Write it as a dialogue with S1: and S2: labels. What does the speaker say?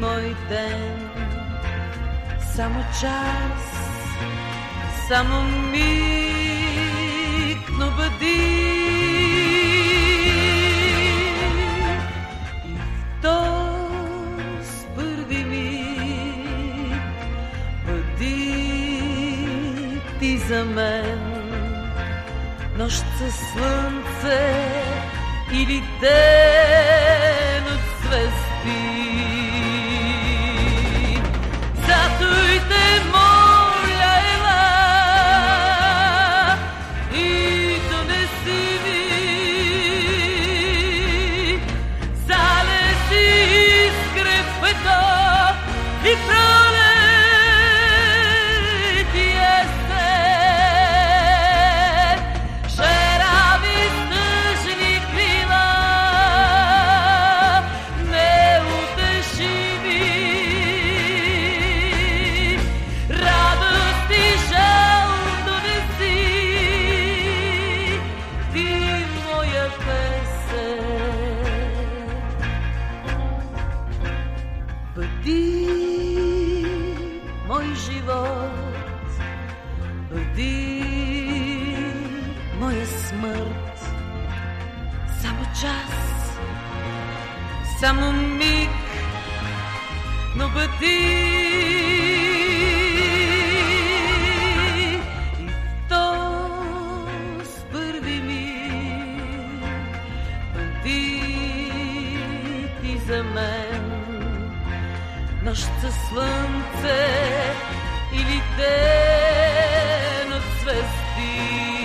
S1: Мой ден, само час, само миг, но бъди. И в този първи миг, бъди ти за мен, нощ със слънце или ден от звезди. Бъди моя смърт. Само час, само миг, но бъди. И този първи миг бъди за мен със слънце или ден от звезди.